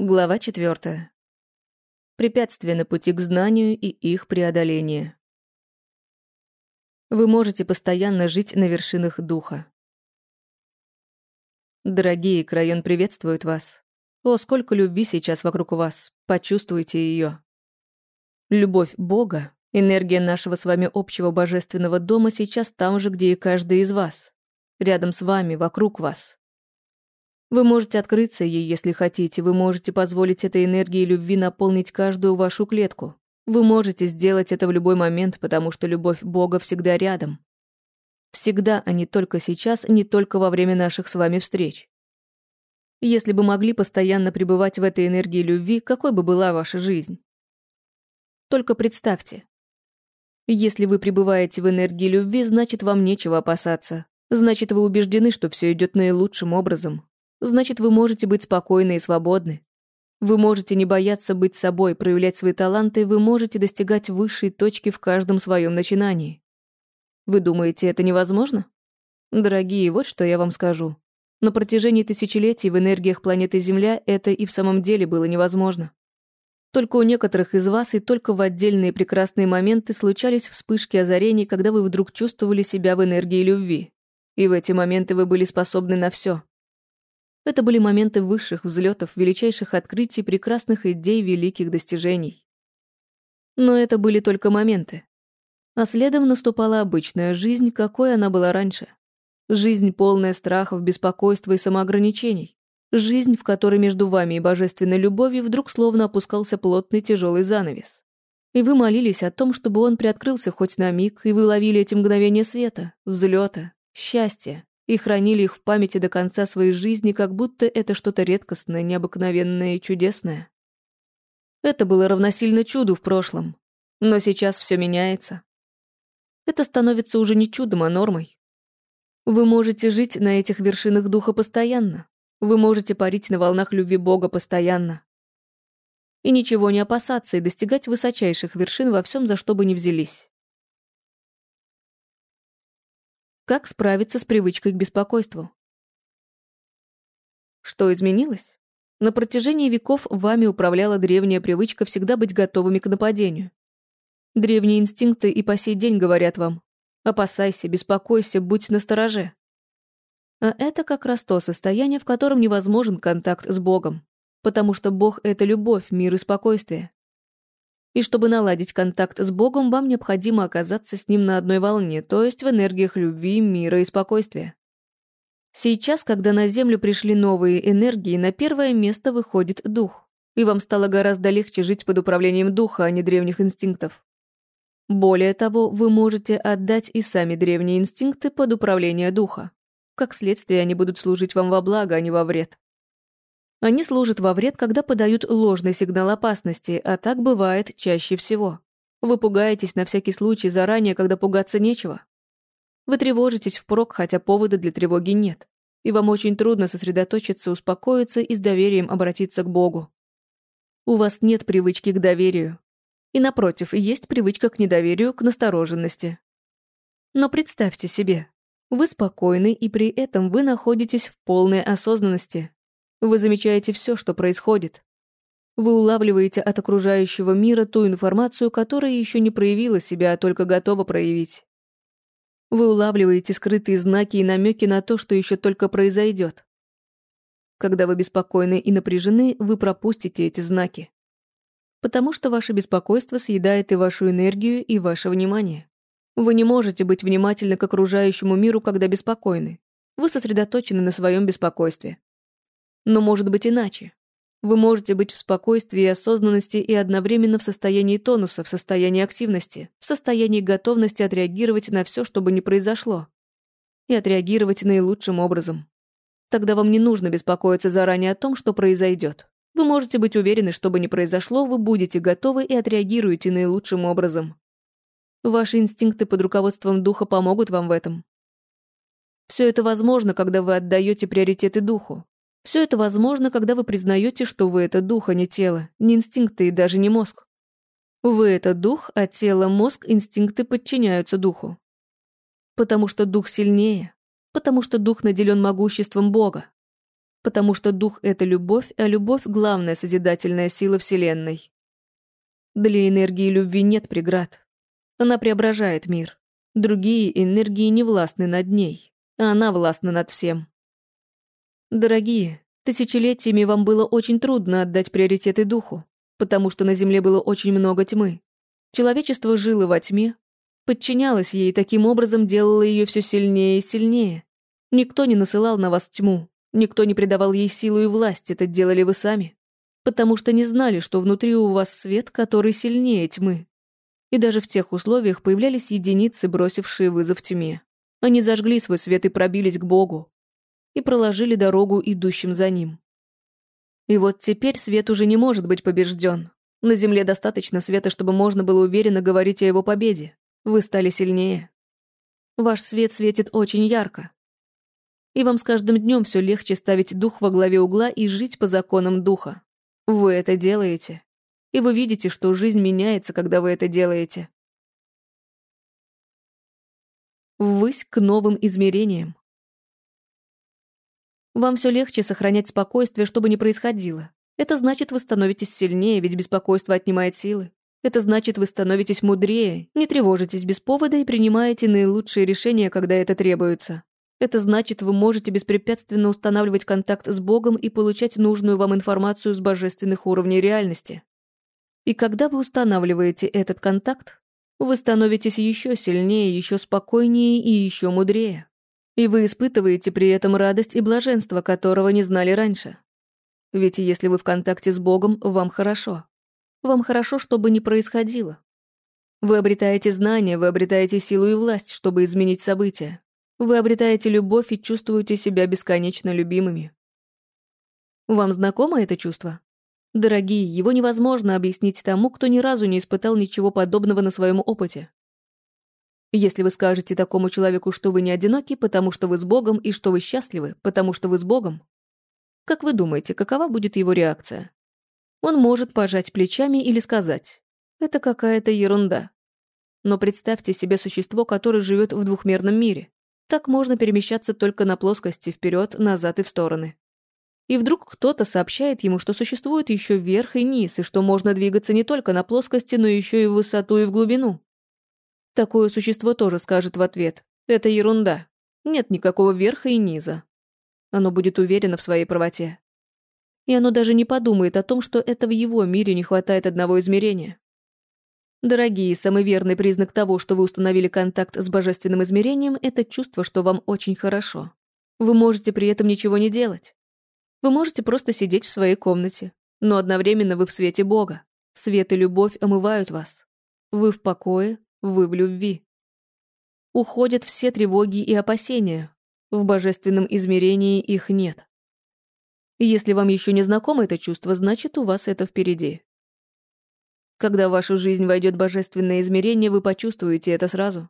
Глава четвертая. Препятствия на пути к знанию и их преодоление. Вы можете постоянно жить на вершинах духа. Дорогие, Крайон приветствует вас. О, сколько любви сейчас вокруг вас. Почувствуйте ее. Любовь Бога, энергия нашего с вами общего божественного дома сейчас там же, где и каждый из вас. Рядом с вами, вокруг вас. Вы можете открыться ей, если хотите, вы можете позволить этой энергии любви наполнить каждую вашу клетку. Вы можете сделать это в любой момент, потому что любовь Бога всегда рядом. Всегда, а не только сейчас, не только во время наших с вами встреч. Если бы могли постоянно пребывать в этой энергии любви, какой бы была ваша жизнь? Только представьте. Если вы пребываете в энергии любви, значит, вам нечего опасаться. Значит, вы убеждены, что все идет наилучшим образом, значит, вы можете быть спокойны и свободны. Вы можете не бояться быть собой, проявлять свои таланты, вы можете достигать высшей точки в каждом своем начинании. Вы думаете, это невозможно? Дорогие, вот что я вам скажу. На протяжении тысячелетий в энергиях планеты Земля это и в самом деле было невозможно. Только у некоторых из вас и только в отдельные прекрасные моменты случались вспышки озарений, когда вы вдруг чувствовали себя в энергии любви. И в эти моменты вы были способны на все. Это были моменты высших взлетов, величайших открытий, прекрасных идей, великих достижений. Но это были только моменты. А следом наступала обычная жизнь, какой она была раньше. Жизнь, полная страхов, беспокойства и самоограничений. Жизнь, в которой между вами и божественной любовью вдруг словно опускался плотный тяжелый занавес. И вы молились о том, чтобы он приоткрылся хоть на миг, и вы ловили эти мгновения света, взлета, счастья, и хранили их в памяти до конца своей жизни, как будто это что-то редкостное, необыкновенное и чудесное. Это было равносильно чуду в прошлом, но сейчас все меняется. Это становится уже не чудом, а нормой. Вы можете жить на этих вершинах духа постоянно. Вы можете парить на волнах любви Бога постоянно. И ничего не опасаться и достигать высочайших вершин во всем, за что бы ни взялись. Как справиться с привычкой к беспокойству? Что изменилось? На протяжении веков вами управляла древняя привычка всегда быть готовыми к нападению. Древние инстинкты и по сей день говорят вам «опасайся, беспокойся, будь настороже». А это как раз то состояние, в котором невозможен контакт с Богом, потому что Бог — это любовь, мир и спокойствие. И чтобы наладить контакт с Богом, вам необходимо оказаться с Ним на одной волне, то есть в энергиях любви, мира и спокойствия. Сейчас, когда на Землю пришли новые энергии, на первое место выходит дух. И вам стало гораздо легче жить под управлением духа, а не древних инстинктов. Более того, вы можете отдать и сами древние инстинкты под управление духа. Как следствие, они будут служить вам во благо, а не во вред. Они служат во вред, когда подают ложный сигнал опасности, а так бывает чаще всего. Вы пугаетесь на всякий случай заранее, когда пугаться нечего. Вы тревожитесь впрок, хотя повода для тревоги нет. И вам очень трудно сосредоточиться, успокоиться и с доверием обратиться к Богу. У вас нет привычки к доверию. И напротив, есть привычка к недоверию, к настороженности. Но представьте себе, вы спокойны, и при этом вы находитесь в полной осознанности, вы замечаете все, что происходит. Вы улавливаете от окружающего мира ту информацию, которая еще не проявила себя, а только готова проявить. Вы улавливаете скрытые знаки и намеки на то, что еще только произойдет. Когда вы беспокойны и напряжены, вы пропустите эти знаки. Потому что ваше беспокойство съедает и вашу энергию, и ваше внимание. Вы не можете быть внимательны к окружающему миру, когда беспокойны. Вы сосредоточены на своем беспокойстве. Но может быть иначе. Вы можете быть в спокойствии и осознанности и одновременно в состоянии тонуса, в состоянии активности, в состоянии готовности отреагировать на все, что бы ни произошло. И отреагировать наилучшим образом. Тогда вам не нужно беспокоиться заранее о том, что произойдет. Вы можете быть уверены, что бы ни произошло, вы будете готовы и отреагируете наилучшим образом. Ваши инстинкты под руководством духа помогут вам в этом. Все это возможно, когда вы отдаете приоритеты духу, все это возможно, когда вы признаете, что вы — это дух, а не тело, не инстинкты и даже не мозг. Вы — это дух, а тело, мозг, инстинкты подчиняются духу. Потому что дух сильнее, потому что дух наделен могуществом Бога. Потому что дух — это любовь, а любовь — главная созидательная сила Вселенной. Для энергии любви нет преград. Она преображает мир. Другие энергии не властны над ней, а она властна над всем. Дорогие, тысячелетиями вам было очень трудно отдать приоритеты духу, потому что на Земле было очень много тьмы. Человечество жило во тьме, подчинялось ей и таким образом делало ее все сильнее и сильнее. Никто не насылал на вас тьму, никто не придавал ей силу и власть, это делали вы сами потому что не знали, что внутри у вас свет, который сильнее тьмы. И даже в тех условиях появлялись единицы, бросившие вызов тьме. Они зажгли свой свет и пробились к Богу. И проложили дорогу идущим за ним. И вот теперь свет уже не может быть побежден. На Земле достаточно света, чтобы можно было уверенно говорить о его победе. Вы стали сильнее. Ваш свет светит очень ярко. И вам с каждым днем все легче ставить дух во главе угла и жить по законам духа. Вы это делаете. И вы видите, что жизнь меняется, когда вы это делаете. Ввысь к новым измерениям. Вам все легче сохранять спокойствие, что бы ни происходило. Это значит, вы становитесь сильнее, ведь беспокойство отнимает силы. Это значит, вы становитесь мудрее, не тревожитесь без повода и принимаете наилучшие решения, когда это требуется. Это значит, вы можете беспрепятственно устанавливать контакт с Богом и получать нужную вам информацию с божественных уровней реальности. И когда вы устанавливаете этот контакт, вы становитесь еще сильнее, еще спокойнее и еще мудрее. И вы испытываете при этом радость и блаженство, которого не знали раньше. Ведь если вы в контакте с Богом, вам хорошо. Вам хорошо, что бы ни происходило. Вы обретаете знания, вы обретаете силу и власть, чтобы изменить события. Вы обретаете любовь и чувствуете себя бесконечно любимыми. Вам знакомо это чувство? Дорогие, его невозможно объяснить тому, кто ни разу не испытал ничего подобного на своем опыте. Если вы скажете такому человеку, что вы не одиноки, потому что вы с Богом, и что вы счастливы, потому что вы с Богом, как вы думаете, какова будет его реакция? Он может пожать плечами или сказать «это какая-то ерунда». Но представьте себе существо, которое живет в двухмерном мире. Так можно перемещаться только на плоскости, вперед, назад и в стороны. И вдруг кто-то сообщает ему, что существует еще верх и низ, и что можно двигаться не только на плоскости, но еще и в высоту и в глубину. Такое существо тоже скажет в ответ «это ерунда, нет никакого верха и низа». Оно будет уверено в своей правоте. И оно даже не подумает о том, что это в его мире не хватает одного измерения. Дорогие, самый верный признак того, что вы установили контакт с божественным измерением, это чувство, что вам очень хорошо. Вы можете при этом ничего не делать. Вы можете просто сидеть в своей комнате, но одновременно вы в свете Бога. Свет и любовь омывают вас. Вы в покое, вы в любви. Уходят все тревоги и опасения. В божественном измерении их нет. Если вам еще не знакомо это чувство, значит, у вас это впереди. Когда в вашу жизнь войдет божественное измерение, вы почувствуете это сразу.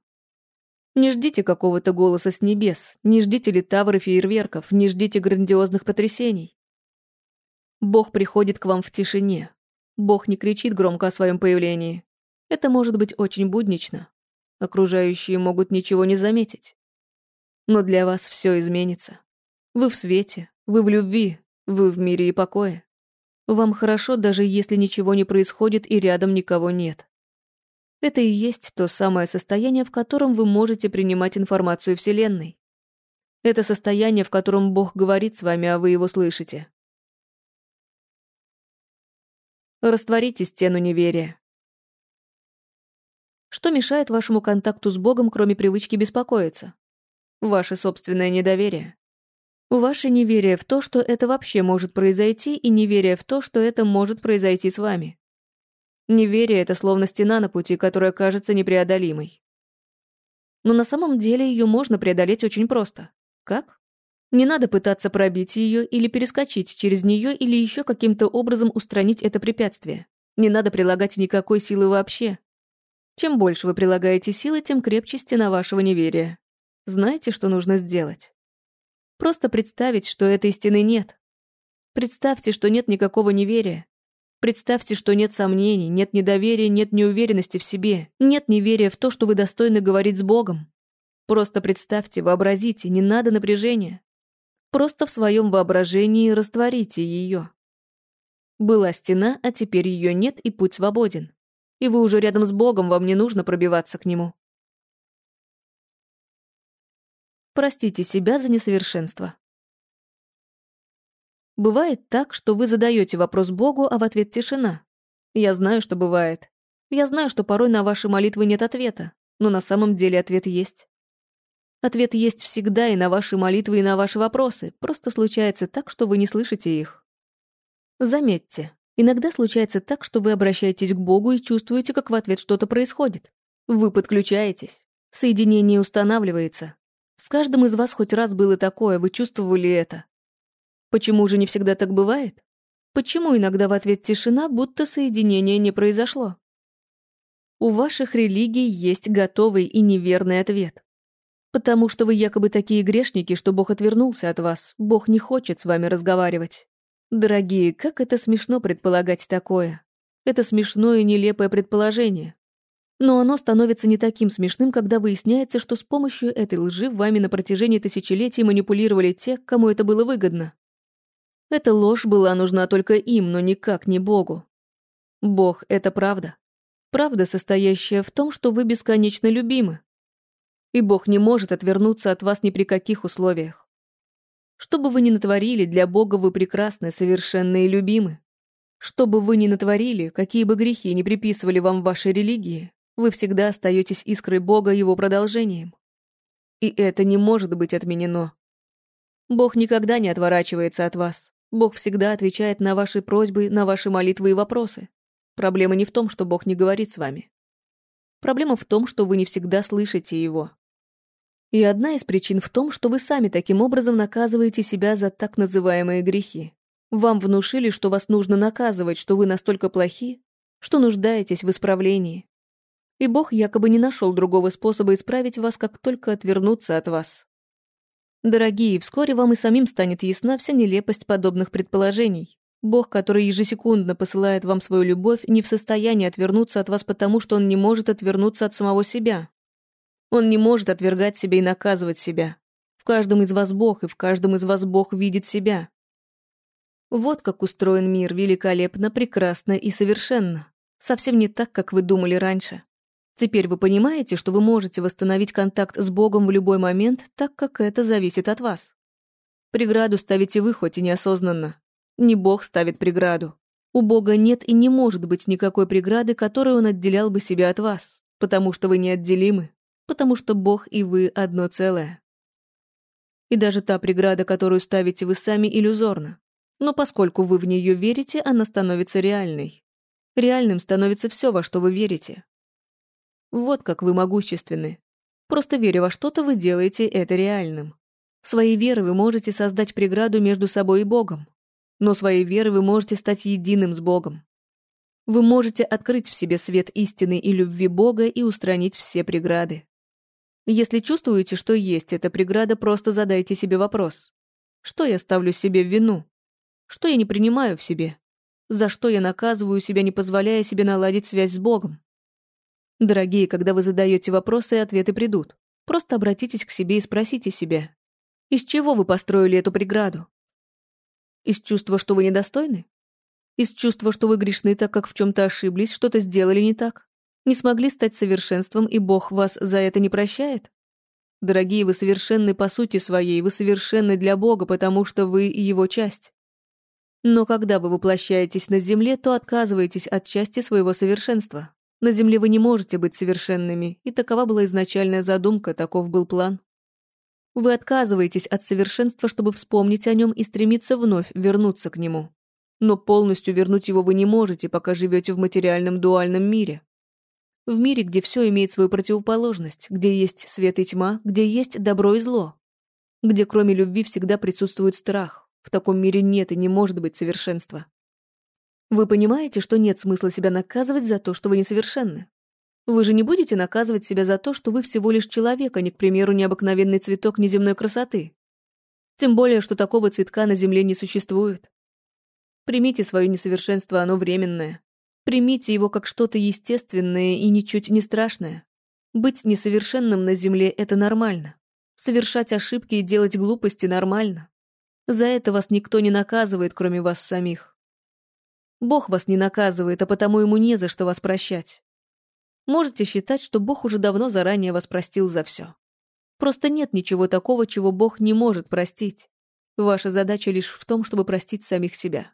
Не ждите какого-то голоса с небес, не ждите литавр и фейерверков, не ждите грандиозных потрясений. Бог приходит к вам в тишине. Бог не кричит громко о своем появлении. Это может быть очень буднично. Окружающие могут ничего не заметить. Но для вас все изменится. Вы в свете, вы в любви, вы в мире и покое. Вам хорошо, даже если ничего не происходит и рядом никого нет. Это и есть то самое состояние, в котором вы можете принимать информацию Вселенной. Это состояние, в котором Бог говорит с вами, а вы его слышите. Растворите стену неверия. Что мешает вашему контакту с Богом, кроме привычки беспокоиться? Ваше собственное недоверие. Ваше неверие в то, что это вообще может произойти, и неверие в то, что это может произойти с вами. Неверие — это словно стена на пути, которая кажется непреодолимой. Но на самом деле ее можно преодолеть очень просто. Как? Не надо пытаться пробить ее или перескочить через нее или еще каким-то образом устранить это препятствие. Не надо прилагать никакой силы вообще. Чем больше вы прилагаете силы, тем крепче стена вашего неверия. Знаете, что нужно сделать? Просто представить, что этой стены нет. Представьте, что нет никакого неверия. Представьте, что нет сомнений, нет недоверия, нет неуверенности в себе, нет неверия в то, что вы достойны говорить с Богом. Просто представьте, вообразите, не надо напряжения. Просто в своем воображении растворите ее. Была стена, а теперь ее нет, и путь свободен. И вы уже рядом с Богом, вам не нужно пробиваться к Нему. Простите себя за несовершенство. Бывает так, что вы задаете вопрос Богу, а в ответ тишина. Я знаю, что бывает. Я знаю, что порой на ваши молитвы нет ответа, но на самом деле ответ есть. Ответ есть всегда и на ваши молитвы, и на ваши вопросы, просто случается так, что вы не слышите их. Заметьте, иногда случается так, что вы обращаетесь к Богу и чувствуете, как в ответ что-то происходит. Вы подключаетесь. Соединение устанавливается. С каждым из вас хоть раз было такое, вы чувствовали это. Почему же не всегда так бывает? Почему иногда в ответ тишина, будто соединение не произошло? У ваших религий есть готовый и неверный ответ. Потому что вы якобы такие грешники, что Бог отвернулся от вас. Бог не хочет с вами разговаривать. Дорогие, как это смешно предполагать такое. Это смешное и нелепое предположение. Но оно становится не таким смешным, когда выясняется, что с помощью этой лжи вами на протяжении тысячелетий манипулировали те, кому это было выгодно. Эта ложь была нужна только им, но никак не Богу. Бог — это правда. Правда, состоящая в том, что вы бесконечно любимы, и Бог не может отвернуться от вас ни при каких условиях. Что бы вы ни натворили, для Бога вы прекрасны, совершенны и любимы. Что бы вы ни натворили, какие бы грехи ни приписывали вам вашей религии, вы всегда остаетесь искрой Бога его продолжением. И это не может быть отменено. Бог никогда не отворачивается от вас. Бог всегда отвечает на ваши просьбы, на ваши молитвы и вопросы. Проблема не в том, что Бог не говорит с вами. Проблема в том, что вы не всегда слышите Его. И одна из причин в том, что вы сами таким образом наказываете себя за так называемые грехи. Вам внушили, что вас нужно наказывать, что вы настолько плохи, что нуждаетесь в исправлении. И Бог якобы не нашел другого способа исправить вас, как только отвернуться от вас. Дорогие, вскоре вам и самим станет ясна вся нелепость подобных предположений. Бог, который ежесекундно посылает вам свою любовь, не в состоянии отвернуться от вас потому, что он не может отвернуться от самого себя. Он не может отвергать себя и наказывать себя. В каждом из вас Бог, и в каждом из вас Бог видит себя. Вот как устроен мир великолепно, прекрасно и совершенно. Совсем не так, как вы думали раньше. Теперь вы понимаете, что вы можете восстановить контакт с Богом в любой момент, так как это зависит от вас. Преграду ставите вы, хоть и неосознанно. Не Бог ставит преграду. У Бога нет и не может быть никакой преграды, которой Он отделял бы себя от вас, потому что вы неотделимы, потому что Бог и вы одно целое. И даже та преграда, которую ставите вы сами, иллюзорна. Но поскольку вы в нее верите, она становится реальной. Реальным становится все, во что вы верите. Вот как вы могущественны. Просто веря во что-то, вы делаете это реальным. Своей верой вы можете создать преграду между собой и Богом. Но своей верой вы можете стать единым с Богом. Вы можете открыть в себе свет истины и любви Бога и устранить все преграды. Если чувствуете, что есть эта преграда, просто задайте себе вопрос. Что я ставлю себе в вину? Что я не принимаю в себе? За что я наказываю себя, не позволяя себе наладить связь с Богом? Дорогие, когда вы задаете вопросы, ответы придут. Просто обратитесь к себе и спросите себя, из чего вы построили эту преграду? Из чувства, что вы недостойны? Из чувства, что вы грешны, так как в чем-то ошиблись, что-то сделали не так? Не смогли стать совершенством, и Бог вас за это не прощает? Дорогие, вы совершенны по сути своей, вы совершенны для Бога, потому что вы его часть. Но когда вы воплощаетесь на земле, то отказываетесь от части своего совершенства. На земле вы не можете быть совершенными, и такова была изначальная задумка, таков был план. Вы отказываетесь от совершенства, чтобы вспомнить о нем и стремиться вновь вернуться к нему. Но полностью вернуть его вы не можете, пока живете в материальном дуальном мире. В мире, где все имеет свою противоположность, где есть свет и тьма, где есть добро и зло. Где кроме любви всегда присутствует страх. В таком мире нет и не может быть совершенства. Вы понимаете, что нет смысла себя наказывать за то, что вы несовершенны? Вы же не будете наказывать себя за то, что вы всего лишь человек, а не, к примеру, необыкновенный цветок неземной красоты. Тем более, что такого цветка на Земле не существует. Примите свое несовершенство, оно временное. Примите его как что-то естественное и ничуть не страшное. Быть несовершенным на Земле — это нормально. Совершать ошибки и делать глупости нормально. За это вас никто не наказывает, кроме вас самих. Бог вас не наказывает, а потому ему не за что вас прощать. Можете считать, что Бог уже давно заранее вас простил за все. Просто нет ничего такого, чего Бог не может простить. Ваша задача лишь в том, чтобы простить самих себя.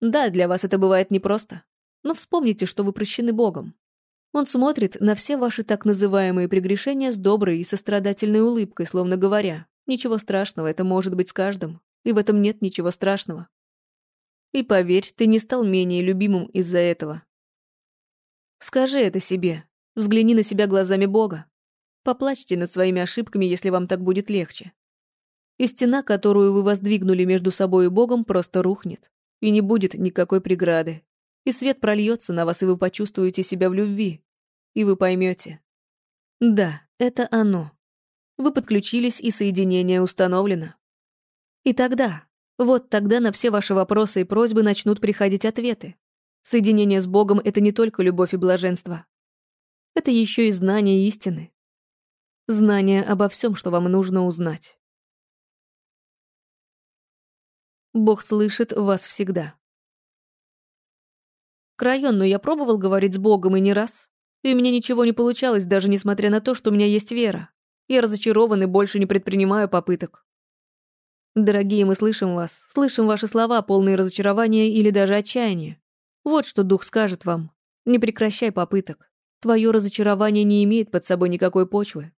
Да, для вас это бывает непросто. Но вспомните, что вы прощены Богом. Он смотрит на все ваши так называемые прегрешения с доброй и сострадательной улыбкой, словно говоря, «Ничего страшного, это может быть с каждым, и в этом нет ничего страшного». И поверь, ты не стал менее любимым из-за этого. Скажи это себе, взгляни на себя глазами Бога. Поплачьте над своими ошибками, если вам так будет легче. И стена, которую вы воздвигнули между собой и Богом, просто рухнет и не будет никакой преграды. И свет прольется на вас, и вы почувствуете себя в любви. И вы поймете. Да, это оно. Вы подключились, и соединение установлено. И тогда, вот тогда на все ваши вопросы и просьбы начнут приходить ответы. Соединение с Богом — это не только любовь и блаженство. Это еще и знание истины. Знание обо всем, что вам нужно узнать. Бог слышит вас всегда. Крайон, но я пробовал говорить с Богом и не раз. И у меня ничего не получалось, даже несмотря на то, что у меня есть вера. Я разочарован и больше не предпринимаю попыток. Дорогие, мы слышим вас, слышим ваши слова, полные разочарования или даже отчаяния. Вот что Дух скажет вам. Не прекращай попыток. Твое разочарование не имеет под собой никакой почвы.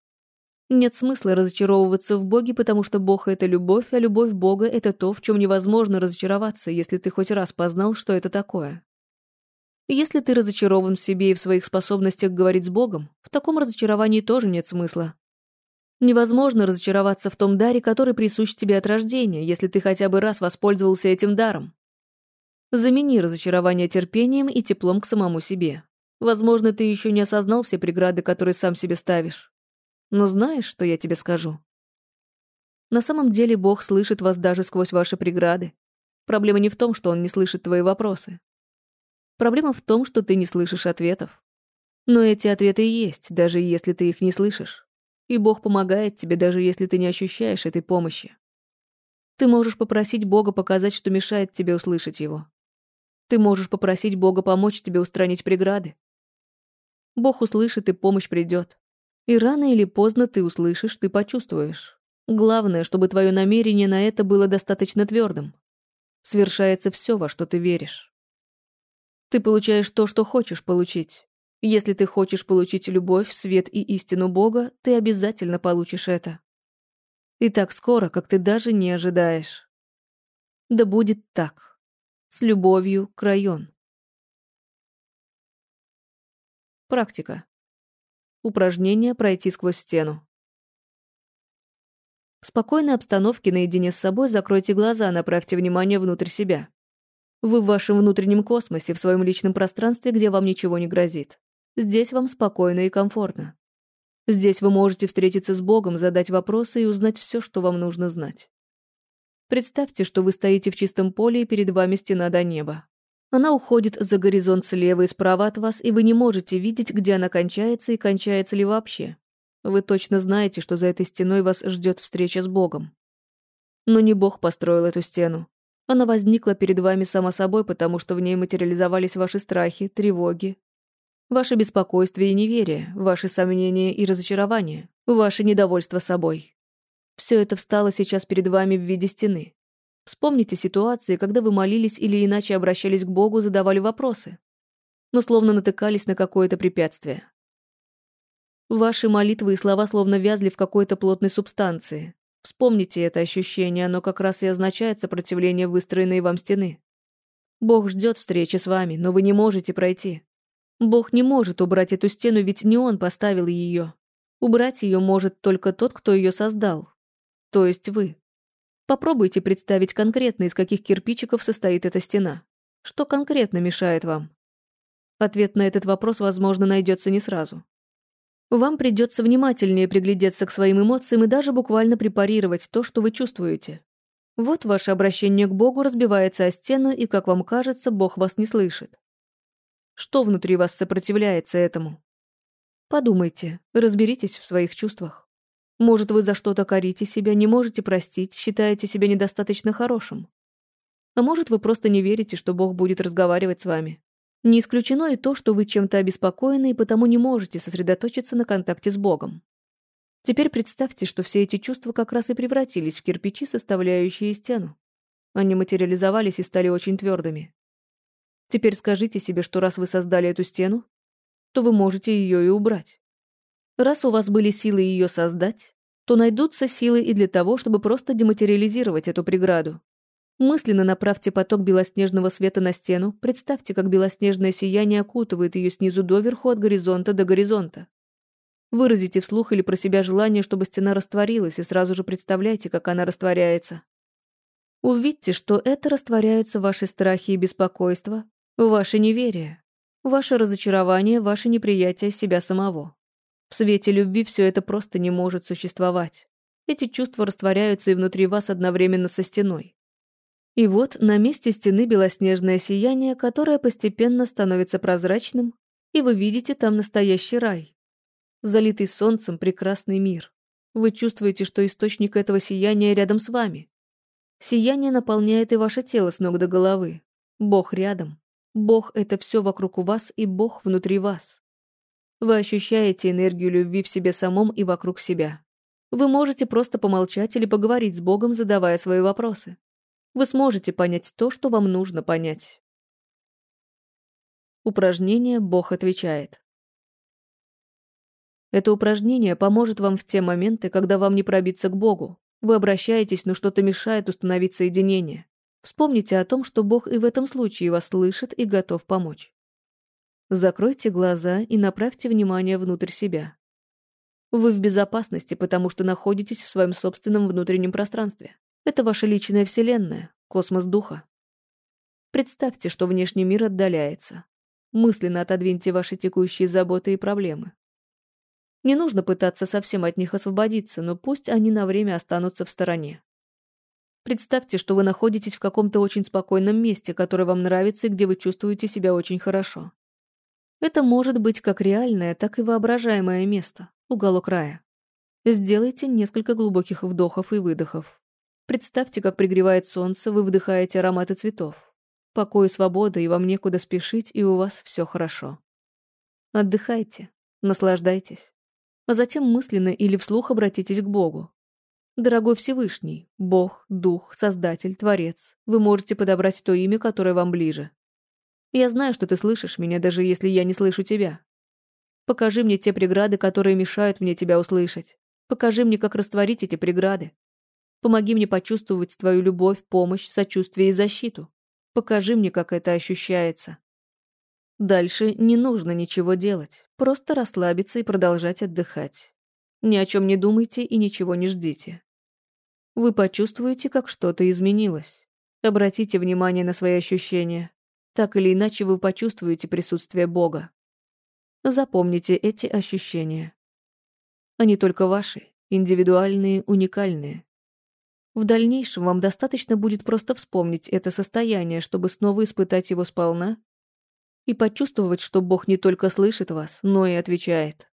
Нет смысла разочаровываться в Боге, потому что Бог — это любовь, а любовь Бога — это то, в чем невозможно разочароваться, если ты хоть раз познал, что это такое. если ты разочарован в себе и в своих способностях говорить с Богом, в таком разочаровании тоже нет смысла. Невозможно разочароваться в том даре, который присущ тебе от рождения, если ты хотя бы раз воспользовался этим даром. Замени разочарование терпением и теплом к самому себе. Возможно, ты еще не осознал все преграды, которые сам себе ставишь. Но знаешь, что я тебе скажу? На самом деле Бог слышит вас даже сквозь ваши преграды. Проблема не в том, что Он не слышит твои вопросы. Проблема в том, что ты не слышишь ответов. Но эти ответы есть, даже если ты их не слышишь. И Бог помогает тебе, даже если ты не ощущаешь этой помощи. Ты можешь попросить Бога показать, что мешает тебе услышать Его. Ты можешь попросить Бога помочь тебе устранить преграды. Бог услышит, и помощь придет. И рано или поздно ты услышишь, ты почувствуешь. Главное, чтобы твое намерение на это было достаточно твердым. Свершается все, во что ты веришь. Ты получаешь то, что хочешь получить. Если ты хочешь получить любовь, свет и истину Бога, ты обязательно получишь это. И так скоро, как ты даже не ожидаешь. Да будет так. С любовью, Крайон. Практика. Упражнение «Пройти сквозь стену». В спокойной обстановке наедине с собой закройте глаза, направьте внимание внутрь себя. Вы в вашем внутреннем космосе, в своем личном пространстве, где вам ничего не грозит. Здесь вам спокойно и комфортно. Здесь вы можете встретиться с Богом, задать вопросы и узнать все, что вам нужно знать. Представьте, что вы стоите в чистом поле, и перед вами стена до неба. Она уходит за горизонт слева и справа от вас, и вы не можете видеть, где она кончается и кончается ли вообще. Вы точно знаете, что за этой стеной вас ждет встреча с Богом. Но не Бог построил эту стену. Она возникла перед вами сама собой, потому что в ней материализовались ваши страхи, тревоги, ваше беспокойство и неверие, ваши сомнения и разочарования, ваше недовольство собой. Все это встало сейчас перед вами в виде стены. Вспомните ситуации, когда вы молились или иначе обращались к Богу, задавали вопросы, но словно натыкались на какое-то препятствие. Ваши молитвы и слова словно вязли в какой-то плотной субстанции. Вспомните это ощущение, оно как раз и означает сопротивление выстроенной вам стены. Бог ждет встречи с вами, но вы не можете пройти. Бог не может убрать эту стену, ведь не Он поставил ее. Убрать ее может только тот, кто ее создал. То есть вы. Попробуйте представить конкретно, из каких кирпичиков состоит эта стена. Что конкретно мешает вам? Ответ на этот вопрос, возможно, найдется не сразу. Вам придется внимательнее приглядеться к своим эмоциям и даже буквально препарировать то, что вы чувствуете. Вот ваше обращение к Богу разбивается о стену, и, как вам кажется, Бог вас не слышит. Что внутри вас сопротивляется этому? Подумайте, разберитесь в своих чувствах. Может, вы за что-то корите себя, не можете простить, считаете себя недостаточно хорошим. А может, вы просто не верите, что Бог будет разговаривать с вами. Не исключено и то, что вы чем-то обеспокоены и потому не можете сосредоточиться на контакте с Богом. Теперь представьте, что все эти чувства как раз и превратились в кирпичи, составляющие стену. Они материализовались и стали очень твердыми. Теперь скажите себе, что раз вы создали эту стену, то вы можете ее и убрать. Раз у вас были силы ее создать, то найдутся силы и для того, чтобы просто дематериализировать эту преграду. Мысленно направьте поток белоснежного света на стену, представьте, как белоснежное сияние окутывает ее снизу доверху от горизонта до горизонта. Выразите вслух или про себя желание, чтобы стена растворилась, и сразу же представляйте, как она растворяется. Увидьте, что это растворяются ваши страхи и беспокойства, ваше неверие, ваше разочарование, ваше неприятие себя самого. В свете любви все это просто не может существовать. Эти чувства растворяются и внутри вас одновременно со стеной. И вот на месте стены белоснежное сияние, которое постепенно становится прозрачным, и вы видите там настоящий рай, залитый солнцем прекрасный мир. Вы чувствуете, что источник этого сияния рядом с вами. Сияние наполняет и ваше тело с ног до головы. Бог рядом. Бог — это все вокруг вас, и Бог внутри вас. Вы ощущаете энергию любви в себе самом и вокруг себя. Вы можете просто помолчать или поговорить с Богом, задавая свои вопросы. Вы сможете понять то, что вам нужно понять. Упражнение «Бог отвечает». Это упражнение поможет вам в те моменты, когда вам не пробиться к Богу. Вы обращаетесь, но что-то мешает установить соединение. Вспомните о том, что Бог и в этом случае вас слышит и готов помочь. Закройте глаза и направьте внимание внутрь себя. Вы в безопасности, потому что находитесь в своем собственном внутреннем пространстве. Это ваша личная вселенная, космос духа. Представьте, что внешний мир отдаляется. Мысленно отодвиньте ваши текущие заботы и проблемы. Не нужно пытаться совсем от них освободиться, но пусть они на время останутся в стороне. Представьте, что вы находитесь в каком-то очень спокойном месте, которое вам нравится и где вы чувствуете себя очень хорошо. Это может быть как реальное, так и воображаемое место, уголок рая. Сделайте несколько глубоких вдохов и выдохов. Представьте, как пригревает солнце, вы вдыхаете ароматы цветов. Покой и свобода, и вам некуда спешить, и у вас все хорошо. Отдыхайте, наслаждайтесь а затем мысленно или вслух обратитесь к Богу. Дорогой Всевышний, Бог, Дух, Создатель, Творец, вы можете подобрать то имя, которое вам ближе. Я знаю, что ты слышишь меня, даже если я не слышу тебя. Покажи мне те преграды, которые мешают мне тебя услышать. Покажи мне, как растворить эти преграды. Помоги мне почувствовать твою любовь, помощь, сочувствие и защиту. Покажи мне, как это ощущается. Дальше не нужно ничего делать, просто расслабиться и продолжать отдыхать. Ни о чем не думайте и ничего не ждите. Вы почувствуете, как что-то изменилось. Обратите внимание на свои ощущения. Так или иначе вы почувствуете присутствие Бога. Запомните эти ощущения. Они только ваши, индивидуальные, уникальные. В дальнейшем вам достаточно будет просто вспомнить это состояние, чтобы снова испытать его сполна и почувствовать, что Бог не только слышит вас, но и отвечает.